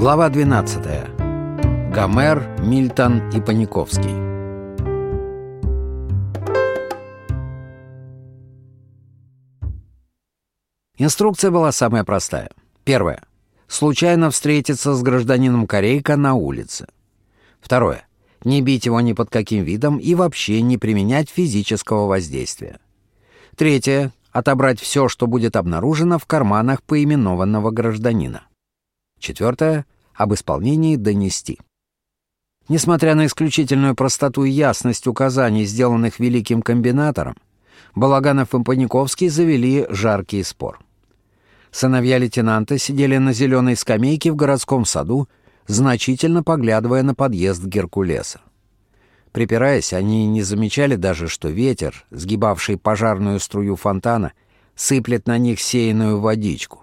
Глава 12. Гомер, Мильтон и Паниковский. Инструкция была самая простая. Первое. Случайно встретиться с гражданином Корейка на улице. Второе. Не бить его ни под каким видом и вообще не применять физического воздействия. Третье. Отобрать все, что будет обнаружено в карманах поименованного гражданина. Четвертое. Об исполнении донести. Несмотря на исключительную простоту и ясность указаний, сделанных великим комбинатором, Балаганов и Паниковский завели жаркий спор. Сыновья лейтенанта сидели на зеленой скамейке в городском саду, значительно поглядывая на подъезд Геркулеса. Припираясь, они не замечали даже, что ветер, сгибавший пожарную струю фонтана, сыплет на них сеянную водичку.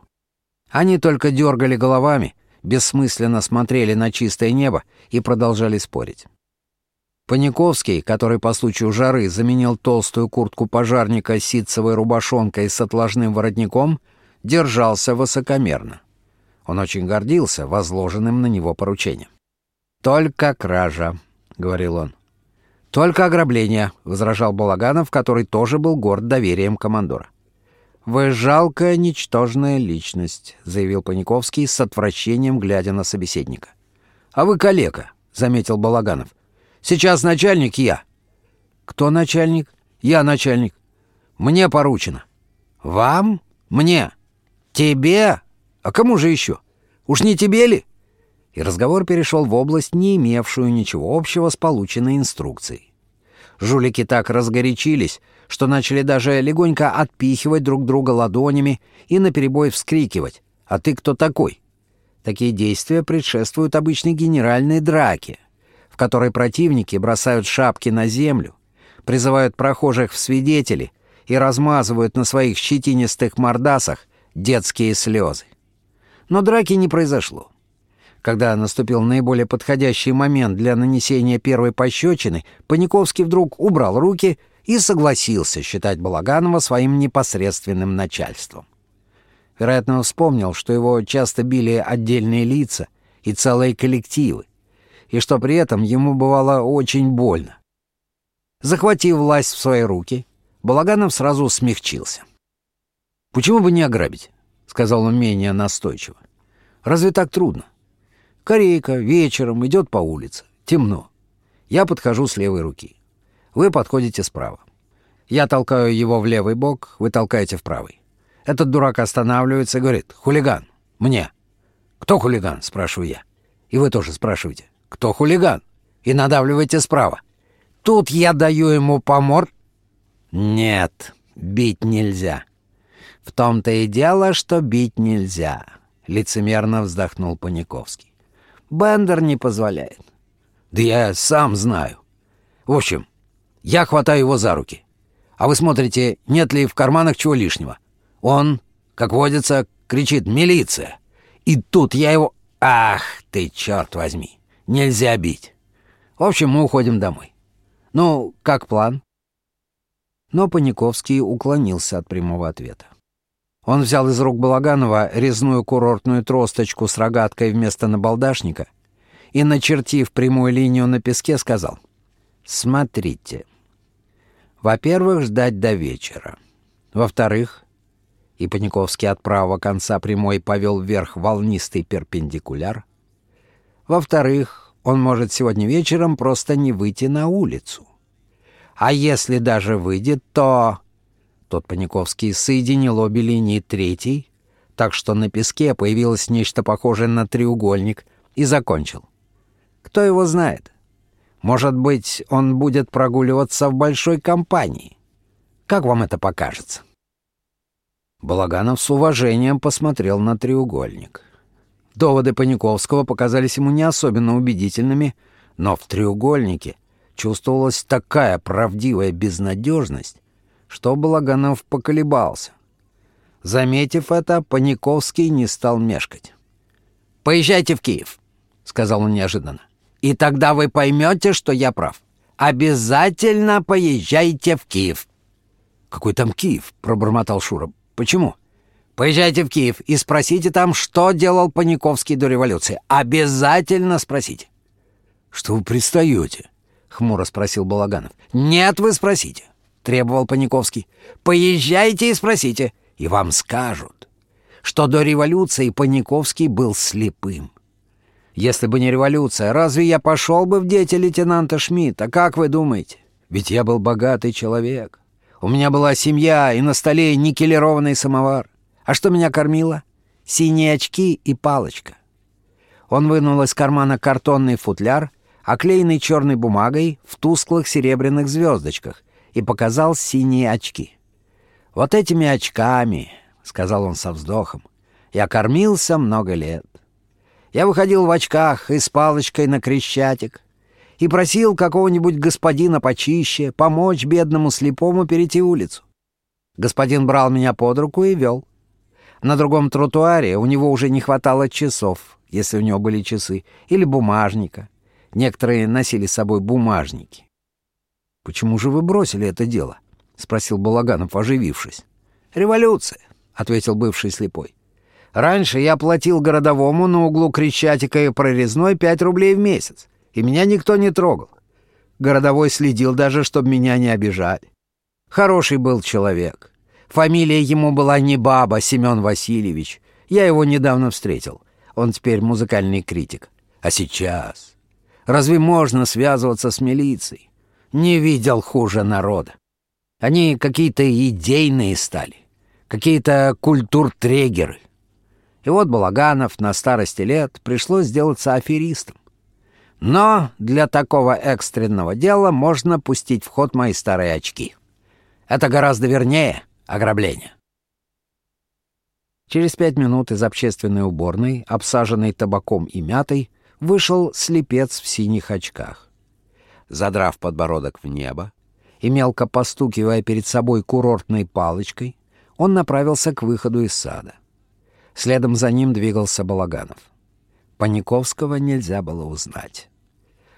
Они только дергали головами, бессмысленно смотрели на чистое небо и продолжали спорить. Паниковский, который по случаю жары заменил толстую куртку пожарника ситцевой рубашонкой с отложным воротником, держался высокомерно. Он очень гордился возложенным на него поручением. «Только кража», — говорил он. «Только ограбление», — возражал Балаганов, который тоже был горд доверием командора. «Вы жалкая, ничтожная личность», — заявил Паниковский с отвращением, глядя на собеседника. «А вы калека», — заметил Балаганов. «Сейчас начальник я». «Кто начальник?» «Я начальник». «Мне поручено». «Вам? Мне? Тебе? А кому же еще? Уж не тебе ли?» И разговор перешел в область, не имевшую ничего общего с полученной инструкцией. Жулики так разгорячились, что начали даже легонько отпихивать друг друга ладонями и наперебой вскрикивать «А ты кто такой?». Такие действия предшествуют обычной генеральной драке, в которой противники бросают шапки на землю, призывают прохожих в свидетели и размазывают на своих щетинистых мордасах детские слезы. Но драки не произошло. Когда наступил наиболее подходящий момент для нанесения первой пощечины, Паниковский вдруг убрал руки и согласился считать Балаганова своим непосредственным начальством. Вероятно, он вспомнил, что его часто били отдельные лица и целые коллективы, и что при этом ему бывало очень больно. Захватив власть в свои руки, Балаганов сразу смягчился. «Почему бы не ограбить?» — сказал он менее настойчиво. «Разве так трудно? Корейка вечером идет по улице, темно. Я подхожу с левой руки. Вы подходите справа. Я толкаю его в левый бок, вы толкаете в правый. Этот дурак останавливается и говорит «Хулиган! Мне!» «Кто хулиган?» — спрашиваю я. И вы тоже спрашиваете «Кто хулиган?» и надавливаете справа. Тут я даю ему помор. Нет, бить нельзя. В том-то и дело, что бить нельзя, лицемерно вздохнул Паниковский. Бендер не позволяет. Да я сам знаю. В общем, я хватаю его за руки. А вы смотрите, нет ли в карманах чего лишнего. Он, как водится, кричит «Милиция!» И тут я его... Ах ты, черт возьми! Нельзя бить. В общем, мы уходим домой. Ну, как план? Но Паниковский уклонился от прямого ответа. Он взял из рук Балаганова резную курортную тросточку с рогаткой вместо набалдашника и, начертив прямую линию на песке, сказал «Смотрите». Во-первых, ждать до вечера. Во-вторых, и Паниковский от правого конца прямой повел вверх волнистый перпендикуляр. Во-вторых, он может сегодня вечером просто не выйти на улицу. А если даже выйдет, то... Тот Паниковский соединил обе линии третий, так что на песке появилось нечто похожее на треугольник, и закончил. Кто его знает? Может быть, он будет прогуливаться в большой компании. Как вам это покажется?» Балаганов с уважением посмотрел на треугольник. Доводы Паниковского показались ему не особенно убедительными, но в треугольнике чувствовалась такая правдивая безнадежность, что Балаганов поколебался. Заметив это, Паниковский не стал мешкать. «Поезжайте в Киев», — сказал он неожиданно. И тогда вы поймете, что я прав. Обязательно поезжайте в Киев». «Какой там Киев?» — пробормотал Шура. «Почему?» Поезжайте в Киев и спросите там, что делал Паниковский до революции. Обязательно спросите». «Что вы пристаете?» — хмуро спросил Балаганов. «Нет, вы спросите», — требовал Паниковский. «Поезжайте и спросите, и вам скажут, что до революции Паниковский был слепым. Если бы не революция, разве я пошел бы в дети лейтенанта Шмидта? Как вы думаете? Ведь я был богатый человек. У меня была семья и на столе никелированный самовар. А что меня кормило? Синие очки и палочка. Он вынул из кармана картонный футляр, оклеенный черной бумагой в тусклых серебряных звездочках, и показал синие очки. «Вот этими очками», — сказал он со вздохом, — «я кормился много лет. Я выходил в очках и с палочкой на крещатик и просил какого-нибудь господина почище помочь бедному слепому перейти улицу. Господин брал меня под руку и вел. На другом тротуаре у него уже не хватало часов, если у него были часы, или бумажника. Некоторые носили с собой бумажники. «Почему же вы бросили это дело?» — спросил Балаганов, оживившись. «Революция», — ответил бывший слепой. «Раньше я платил городовому на углу Крещатика и Прорезной пять рублей в месяц, и меня никто не трогал. Городовой следил даже, чтобы меня не обижали. Хороший был человек. Фамилия ему была не Баба, Семен Васильевич. Я его недавно встретил. Он теперь музыкальный критик. А сейчас? Разве можно связываться с милицией? Не видел хуже народа. Они какие-то идейные стали, какие-то культуртрегеры. И вот Балаганов на старости лет пришлось сделаться аферистом. Но для такого экстренного дела можно пустить в ход мои старые очки. Это гораздо вернее, Ограбление. Через пять минут из общественной уборной, обсаженной табаком и мятой, вышел слепец в синих очках. Задрав подбородок в небо и мелко постукивая перед собой курортной палочкой, он направился к выходу из сада. Следом за ним двигался Балаганов. Паниковского нельзя было узнать.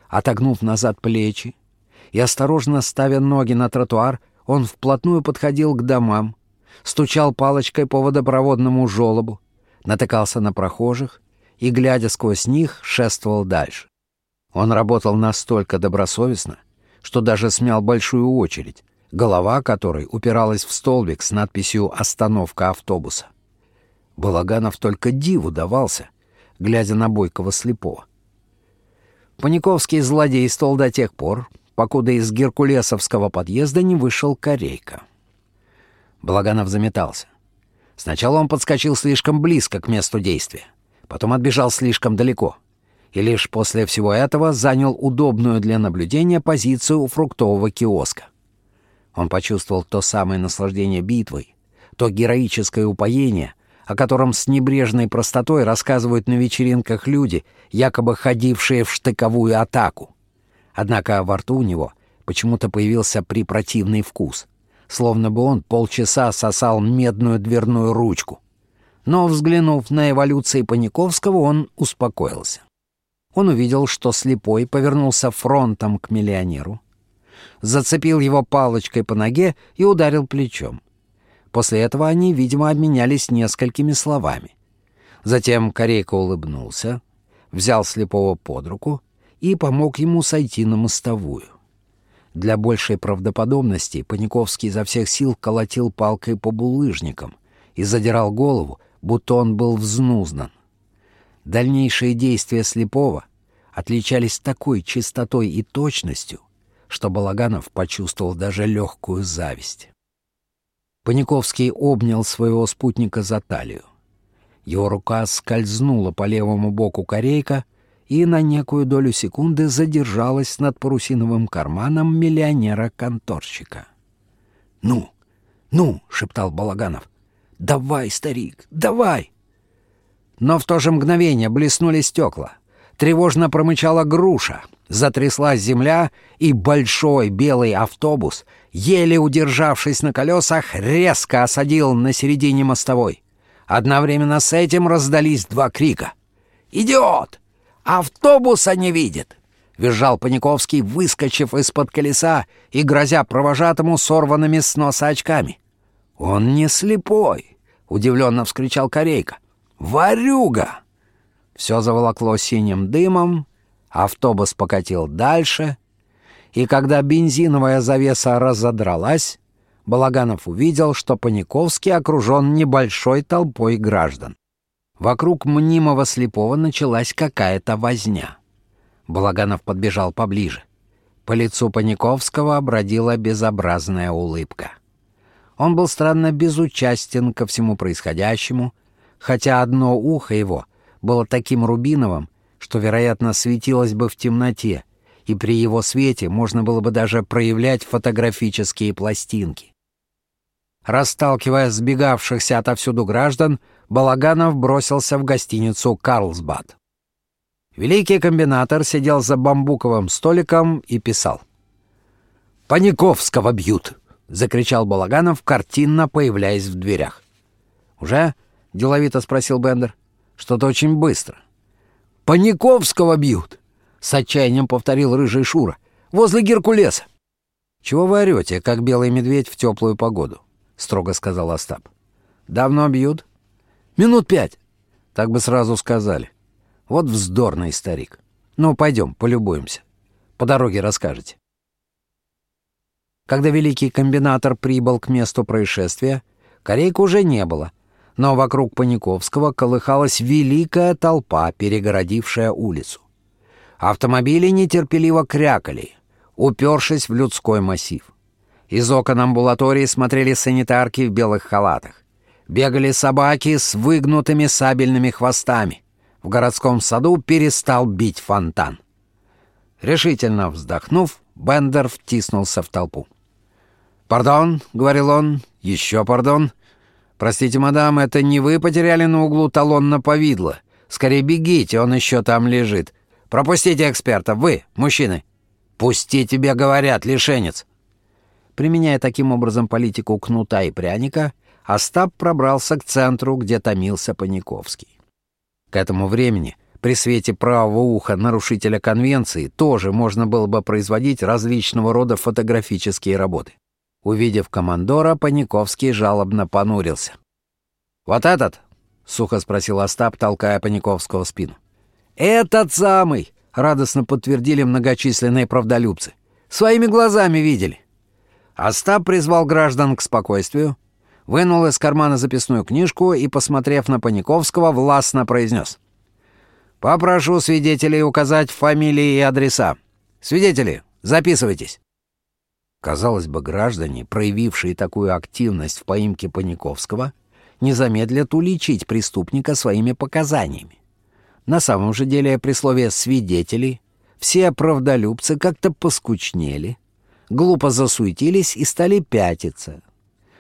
Отогнув назад плечи и осторожно ставя ноги на тротуар, он вплотную подходил к домам, стучал палочкой по водопроводному желобу, натыкался на прохожих и, глядя сквозь них, шествовал дальше. Он работал настолько добросовестно, что даже смял большую очередь, голова которой упиралась в столбик с надписью «Остановка автобуса». Балаганов только диву давался, глядя на бойкого слепого. Паниковский злодействовал до тех пор, покуда из геркулесовского подъезда не вышел корейка. Благанов заметался. Сначала он подскочил слишком близко к месту действия, потом отбежал слишком далеко, и лишь после всего этого занял удобную для наблюдения позицию у фруктового киоска. Он почувствовал то самое наслаждение битвой, то героическое упоение, о котором с небрежной простотой рассказывают на вечеринках люди, якобы ходившие в штыковую атаку. Однако во рту у него почему-то появился припротивный вкус, словно бы он полчаса сосал медную дверную ручку. Но, взглянув на эволюции Паниковского, он успокоился. Он увидел, что слепой повернулся фронтом к миллионеру, зацепил его палочкой по ноге и ударил плечом. После этого они, видимо, обменялись несколькими словами. Затем Корейка улыбнулся, взял слепого под руку и помог ему сойти на мостовую. Для большей правдоподобности Паниковский изо всех сил колотил палкой по булыжникам и задирал голову, будто он был взнузнан. Дальнейшие действия слепого отличались такой чистотой и точностью, что Балаганов почувствовал даже легкую зависть. Паниковский обнял своего спутника за талию. Его рука скользнула по левому боку корейка — и на некую долю секунды задержалась над парусиновым карманом миллионера-конторщика. «Ну, ну!» — шептал Балаганов. «Давай, старик, давай!» Но в то же мгновение блеснули стекла. Тревожно промычала груша, затряслась земля, и большой белый автобус, еле удержавшись на колесах, резко осадил на середине мостовой. Одновременно с этим раздались два крика. «Идиот! Автобуса не видит!» — визжал Паниковский, выскочив из-под колеса и грозя провожатому сорванными с носа очками. «Он не слепой! удивленно вскричал Корейка. «Варюга!» Все заволокло синим дымом, автобус покатил дальше, и когда бензиновая завеса разодралась, Балаганов увидел, что Паниковский окружен небольшой толпой граждан. Вокруг мнимого слепого началась какая-то возня. Балаганов подбежал поближе. По лицу Паниковского бродила безобразная улыбка. Он был странно безучастен ко всему происходящему, хотя одно ухо его было таким рубиновым, что, вероятно, светилось бы в темноте, и при его свете можно было бы даже проявлять фотографические пластинки. Расталкивая сбегавшихся отовсюду граждан, Балаганов бросился в гостиницу «Карлсбад». Великий комбинатор сидел за бамбуковым столиком и писал. «Паниковского бьют!» — закричал Балаганов, картинно появляясь в дверях. «Уже?» — деловито спросил Бендер. «Что-то очень быстро». «Паниковского бьют!» — с отчаянием повторил рыжий Шура. «Возле Геркулеса». «Чего вы орете, как белый медведь в теплую погоду?» — строго сказал Остап. «Давно бьют?» «Минут пять». Так бы сразу сказали. Вот вздорный старик. Ну, пойдем, полюбуемся. По дороге расскажете. Когда великий комбинатор прибыл к месту происшествия, корейка уже не было, но вокруг Паниковского колыхалась великая толпа, перегородившая улицу. Автомобили нетерпеливо крякали, упершись в людской массив. Из окон амбулатории смотрели санитарки в белых халатах. Бегали собаки с выгнутыми сабельными хвостами. В городском саду перестал бить фонтан. Решительно вздохнув, Бендер втиснулся в толпу. «Пардон», — говорил он, — «еще пардон. Простите, мадам, это не вы потеряли на углу талон на повидло. Скорее бегите, он еще там лежит. Пропустите эксперта, вы, мужчины. Пусти тебе, говорят, лишенец». Применяя таким образом политику кнута и пряника, Остап пробрался к центру, где томился Паниковский. К этому времени при свете правого уха нарушителя конвенции тоже можно было бы производить различного рода фотографические работы. Увидев командора, Паниковский жалобно понурился. «Вот этот?» — сухо спросил Остап, толкая Паниковского в спину. «Этот самый!» — радостно подтвердили многочисленные правдолюбцы. «Своими глазами видели». Остап призвал граждан к спокойствию, вынул из кармана записную книжку и, посмотрев на Паниковского, властно произнес. «Попрошу свидетелей указать фамилии и адреса. Свидетели, записывайтесь». Казалось бы, граждане, проявившие такую активность в поимке Паниковского, не замедлят уличить преступника своими показаниями. На самом же деле, при слове «свидетели» все правдолюбцы как-то поскучнели, глупо засуетились и стали пятиться.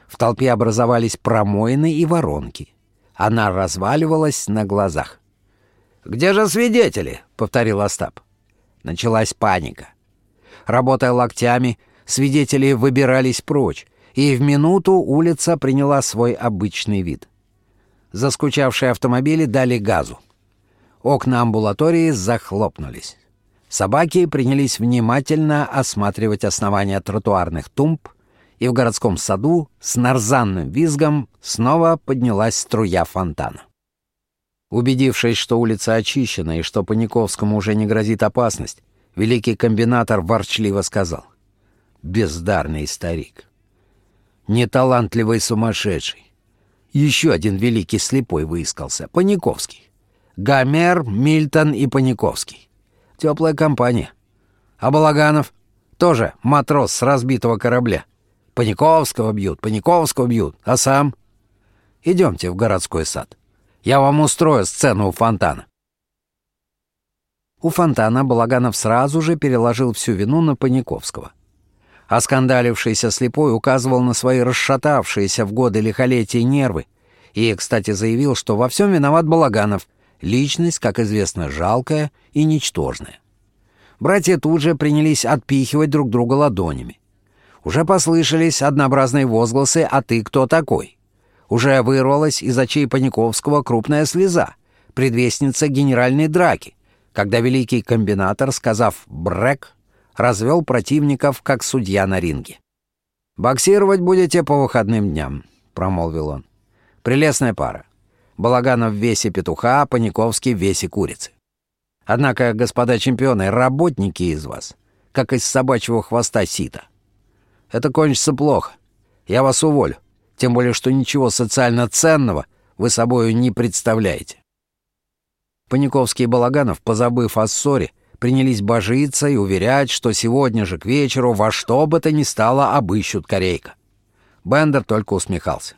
В толпе образовались промоины и воронки. Она разваливалась на глазах. «Где же свидетели?» — повторил Остап. Началась паника. Работая локтями, свидетели выбирались прочь, и в минуту улица приняла свой обычный вид. Заскучавшие автомобили дали газу. Окна амбулатории захлопнулись. Собаки принялись внимательно осматривать основания тротуарных тумб, и в городском саду с нарзанным визгом снова поднялась струя фонтана. Убедившись, что улица очищена и что Паниковскому уже не грозит опасность, великий комбинатор ворчливо сказал — бездарный старик. Неталантливый сумасшедший. Еще один великий слепой выискался, Паниковский. Гомер, Мильтон и Паниковский. Теплая компания. А Балаганов? Тоже матрос с разбитого корабля. Паниковского бьют, Паниковского бьют, а сам? Идемте в городской сад. Я вам устрою сцену у фонтана. У фонтана Балаганов сразу же переложил всю вину на Паниковского. Оскандалившийся слепой указывал на свои расшатавшиеся в годы лихолетия нервы и, кстати, заявил, что во всем виноват Балаганов, личность, как известно, жалкая и ничтожная. Братья тут же принялись отпихивать друг друга ладонями. Уже послышались однообразные возгласы «А ты кто такой?». Уже вырвалась из очей Паниковского крупная слеза, предвестница генеральной драки, когда великий комбинатор, сказав «брэк», развел противников, как судья на ринге. «Боксировать будете по выходным дням», — промолвил он. Прелестная пара. Балаганов в весе петуха, Паниковский в весе курицы. Однако, господа чемпионы, работники из вас, как из собачьего хвоста сита. Это кончится плохо. Я вас уволю. Тем более, что ничего социально ценного вы собою не представляете. Паниковский и Балаганов, позабыв о ссоре, принялись божиться и уверять, что сегодня же к вечеру во что бы то ни стало обыщут корейка. Бендер только усмехался.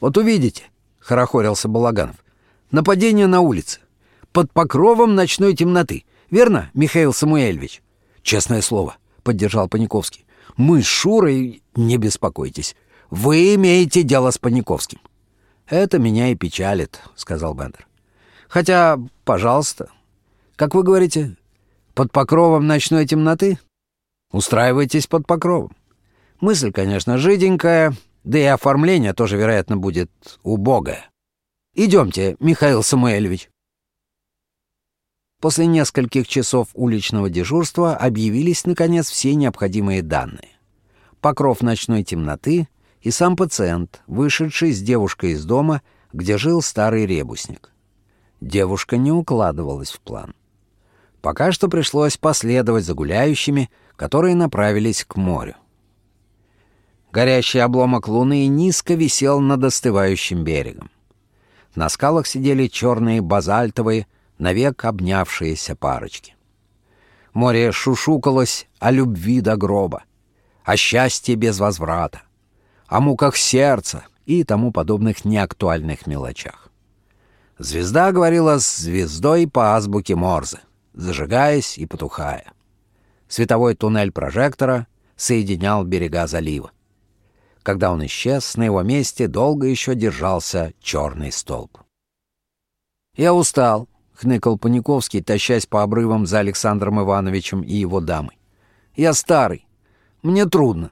«Вот увидите», — хорохорился Балаганов, — «нападение на улице. Под покровом ночной темноты. Верно, Михаил Самуэльевич?» «Честное слово», — поддержал Паниковский. «Мы с Шурой, не беспокойтесь. Вы имеете дело с Паниковским». «Это меня и печалит», — сказал Бендер. «Хотя, пожалуйста, как вы говорите, под покровом ночной темноты? Устраивайтесь под покровом. Мысль, конечно, жиденькая, да и оформление тоже, вероятно, будет убогое. Идемте, Михаил Самуэльевич. После нескольких часов уличного дежурства объявились, наконец, все необходимые данные. Покров ночной темноты и сам пациент, вышедший с девушкой из дома, где жил старый ребусник. Девушка не укладывалась в план. Пока что пришлось последовать за гуляющими, которые направились к морю. Горящий обломок луны низко висел над остывающим берегом. На скалах сидели черные базальтовые, навек обнявшиеся парочки. Море шушукалось о любви до гроба, о счастье без возврата, о муках сердца и тому подобных неактуальных мелочах. Звезда говорила с звездой по азбуке Морзе — зажигаясь и потухая. Световой туннель прожектора соединял берега залива. Когда он исчез, на его месте долго еще держался черный столб. «Я устал», — хныкал Паниковский, тащась по обрывам за Александром Ивановичем и его дамой. «Я старый. Мне трудно».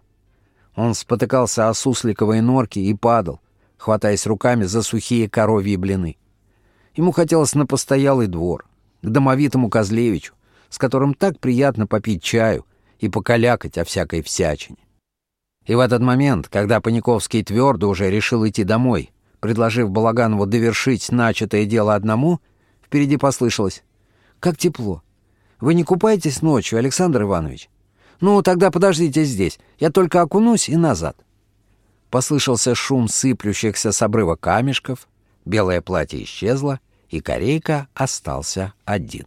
Он спотыкался о сусликовой норке и падал, хватаясь руками за сухие коровьи блины. Ему хотелось на постоялый двор, к домовитому Козлевичу, с которым так приятно попить чаю и покалякать о всякой всячине. И в этот момент, когда Паниковский твердо уже решил идти домой, предложив Балаганову довершить начатое дело одному, впереди послышалось «Как тепло! Вы не купаетесь ночью, Александр Иванович? Ну, тогда подождите здесь, я только окунусь и назад». Послышался шум сыплющихся с обрыва камешков, белое платье исчезло, и Корейка остался один.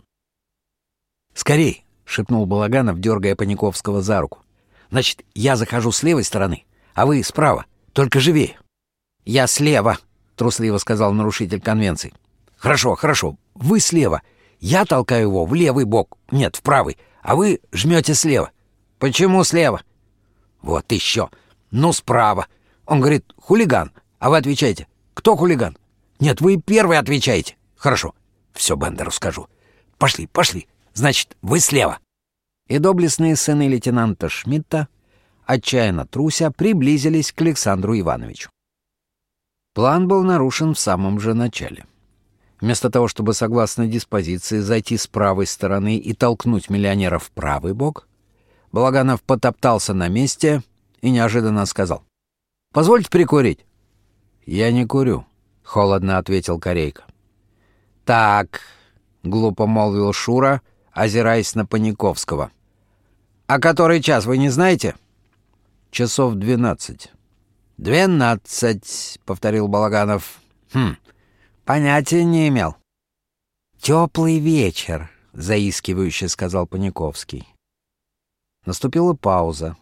«Скорей!» — шепнул Балаганов, дергая Паниковского за руку. «Значит, я захожу с левой стороны, а вы справа. Только живее!» «Я слева!» — трусливо сказал нарушитель конвенции. «Хорошо, хорошо. Вы слева. Я толкаю его в левый бок. Нет, в правый. А вы жмете слева. Почему слева?» «Вот еще. Ну, справа. Он говорит, хулиган. А вы отвечаете, кто хулиган? Нет, вы первый отвечаете. Хорошо, все Бендеру скажу. Пошли, пошли. Значит, вы слева. И доблестные сыны лейтенанта Шмидта, отчаянно труся, приблизились к Александру Ивановичу. План был нарушен в самом же начале. Вместо того, чтобы, согласно диспозиции, зайти с правой стороны и толкнуть миллионера в правый бок, Балаганов потоптался на месте и неожиданно сказал. «Позвольте прикурить». «Я не курю», — холодно ответил Корейка. «Так», — глупо молвил Шура, озираясь на Паниковского. «А который час, вы не знаете?» «Часов двенадцать». «Двенадцать», — повторил Балаганов. «Хм, понятия не имел». «Теплый вечер», — заискивающе сказал Паниковский. Наступила пауза,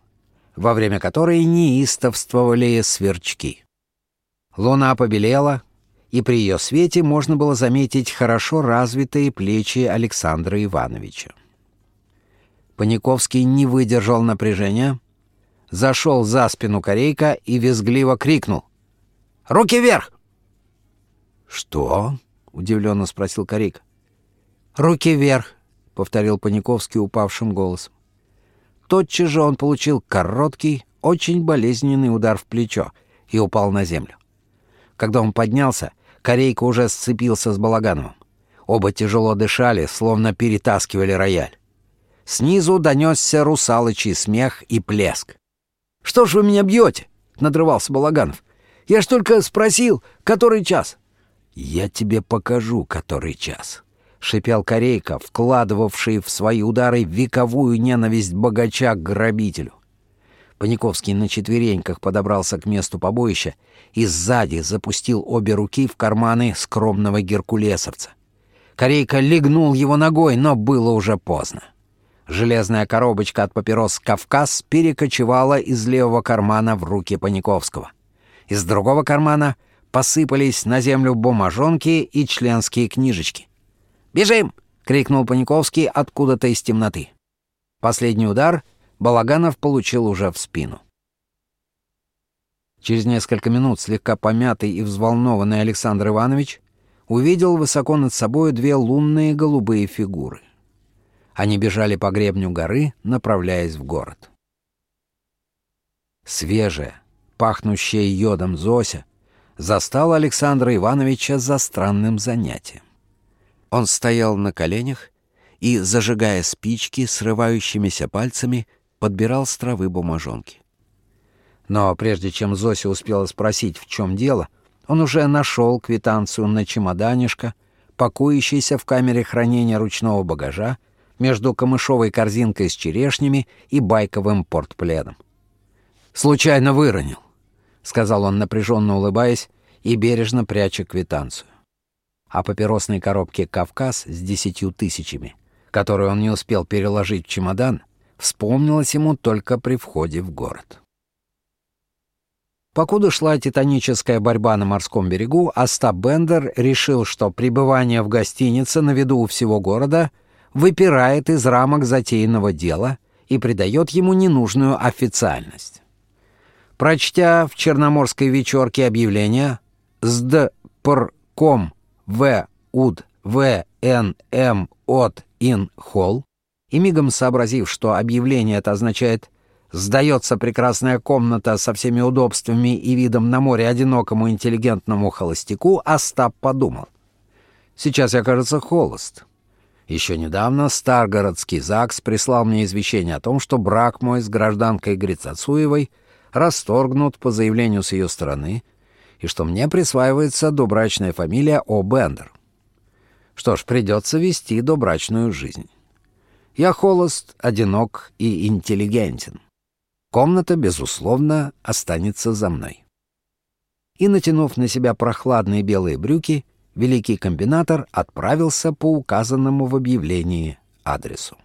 во время которой неистовствовали сверчки. Луна побелела, и при ее свете можно было заметить хорошо развитые плечи Александра Ивановича. Паниковский не выдержал напряжения, зашел за спину корейка и визгливо крикнул. «Руки вверх!» «Что?» — удивленно спросил корейка. «Руки вверх!» — повторил Паниковский упавшим голосом. Тотчас же он получил короткий, очень болезненный удар в плечо и упал на землю. Когда он поднялся, Корейка уже сцепился с Балагановым. Оба тяжело дышали, словно перетаскивали рояль. Снизу донесся русалочий смех и плеск. «Что ж вы меня бьете?» — надрывался Балаганов. Я ж только спросил, который час». «Я тебе покажу, который час», — шипел Корейка, вкладывавший в свои удары вековую ненависть богача к грабителю. Паниковский на четвереньках подобрался к месту побоища и сзади запустил обе руки в карманы скромного геркулесовца. Корейка легнул его ногой, но было уже поздно. Железная коробочка от папирос «Кавказ» перекочевала из левого кармана в руки Паниковского. Из другого кармана посыпались на землю бумажонки и членские книжечки. «Бежим!» — крикнул Паниковский откуда-то из темноты. Последний удар Балаганов получил уже в спину. Через несколько минут слегка помятый и взволнованный Александр Иванович увидел высоко над собой две лунные голубые фигуры. Они бежали по гребню горы, направляясь в город. Свежая, пахнущая йодом Зося застала Александра Ивановича за странным занятием. Он стоял на коленях и, зажигая спички срывающимися пальцами, подбирал с травы бумажонки. Но прежде чем Зося успела спросить, в чем дело, он уже нашел квитанцию на чемоданишко, покоящийся в камере хранения ручного багажа между камышовой корзинкой с черешнями и байковым портпледом. «Случайно выронил», — сказал он, напряженно улыбаясь и бережно пряча квитанцию. О папиросной коробке «Кавказ» с десятью тысячами, которую он не успел переложить в чемодан, вспомнилось ему только при входе в город. Покуда шла титаническая борьба на морском берегу, Остап Бендер решил, что пребывание в гостинице на виду у всего города выпирает из рамок затеянного дела и придает ему ненужную официальность. Прочтя в черноморской вечерке объявление «СДПРКОМ В УД В Н М от ин холл», и мигом сообразив, что объявление это означает «сдается прекрасная комната со всеми удобствами и видом на море одинокому интеллигентному холостяку», Остап подумал. «Сейчас я, кажется, холост». Еще недавно Старгородский ЗАГС прислал мне извещение о том, что брак мой с гражданкой Грицацуевой расторгнут по заявлению с ее стороны, и что мне присваивается добрачная фамилия О. Бендер. Что ж, придется вести добрачную жизнь. Я холост, одинок и интеллигентен. Комната, безусловно, останется за мной. И, натянув на себя прохладные белые брюки, великий комбинатор отправился по указанному в объявлении адресу.